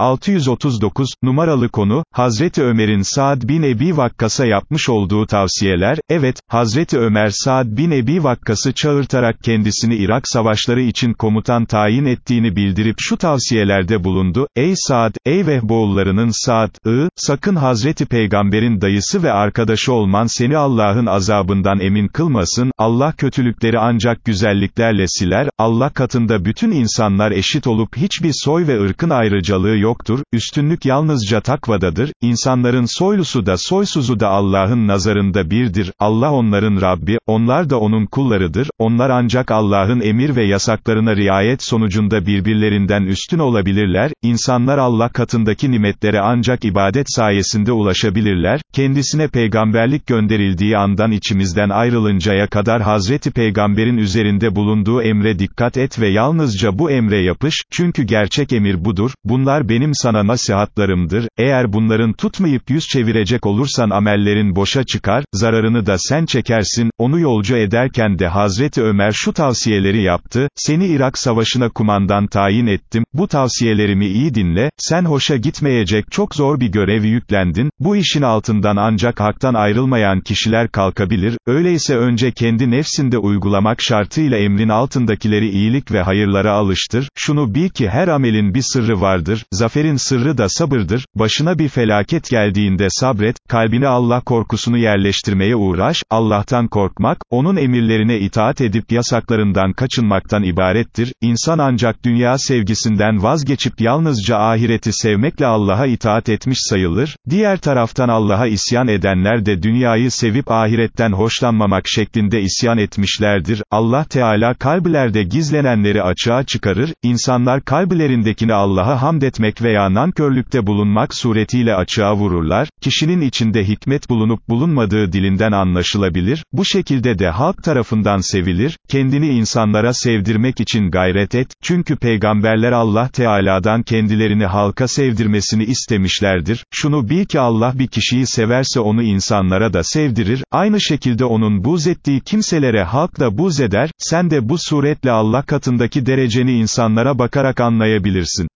639, numaralı konu, Hazreti Ömer'in Saad bin Ebi Vakkas'a yapmış olduğu tavsiyeler, evet, Hazreti Ömer Saad bin Ebi Vakkas'ı çağırtarak kendisini Irak savaşları için komutan tayin ettiğini bildirip şu tavsiyelerde bulundu, ey Saad, ey vehboğullarının Saad, ı, sakın Hazreti Peygamber'in dayısı ve arkadaşı olman seni Allah'ın azabından emin kılmasın, Allah kötülükleri ancak güzelliklerle siler, Allah katında bütün insanlar eşit olup hiçbir soy ve ırkın ayrıcalığı yoktur, üstünlük yalnızca takvadadır, insanların soylusu da soysuzu da Allah'ın nazarında birdir, Allah onların Rabbi, onlar da onun kullarıdır, onlar ancak Allah'ın emir ve yasaklarına riayet sonucunda birbirlerinden üstün olabilirler, insanlar Allah katındaki nimetlere ancak ibadet sayesinde ulaşabilirler, kendisine peygamberlik gönderildiği andan içimizden ayrılıncaya kadar Hazreti Peygamber'in üzerinde bulunduğu emre dikkat et ve yalnızca bu emre yapış, çünkü gerçek emir budur, bunlar benim sana nasihatlarımdır, eğer bunların tutmayıp yüz çevirecek olursan amellerin boşa çıkar, zararını da sen çekersin, onu yolcu ederken de Hazreti Ömer şu tavsiyeleri yaptı, seni Irak Savaşı'na kumandan tayin ettim, bu tavsiyelerimi iyi dinle, sen hoşa gitmeyecek çok zor bir görev yüklendin, bu işin altından ancak haktan ayrılmayan kişiler kalkabilir, öyleyse önce kendi nefsinde uygulamak şartıyla emrin altındakileri iyilik ve hayırlara alıştır, şunu bil ki her amelin bir sırrı vardır, zaferin sırrı da sabırdır, başına bir felaket geldiğinde sabret, kalbine Allah korkusunu yerleştirmeye uğraş, Allah'tan korkmak, onun emirlerine itaat edip yasaklarından kaçınmaktan ibarettir, insan ancak dünya sevgisinden vazgeçip yalnızca ahireti sevmekle Allah'a itaat etmiş sayılır, diğer taraftan Allah'a isyan edenler de dünyayı sevip ahiretten hoşlanmamak şeklinde isyan etmişlerdir, Allah Teala kalplerde gizlenenleri açığa çıkarır, insanlar kalplerindekini Allah'a hamd etmek veya nankörlükte bulunmak suretiyle açığa vururlar, kişinin içinde hikmet bulunup bulunmadığı dilinden anlaşılabilir, bu şekilde de halk tarafından sevilir, kendini insanlara sevdirmek için gayret et, çünkü peygamberler Allah Teala'dan kendilerini halka sevdirmesini istemişlerdir, şunu bil ki Allah bir kişiyi severse onu insanlara da sevdirir, aynı şekilde onun buz ettiği kimselere halk da buz eder, sen de bu suretle Allah katındaki dereceni insanlara bakarak anlayabilirsin.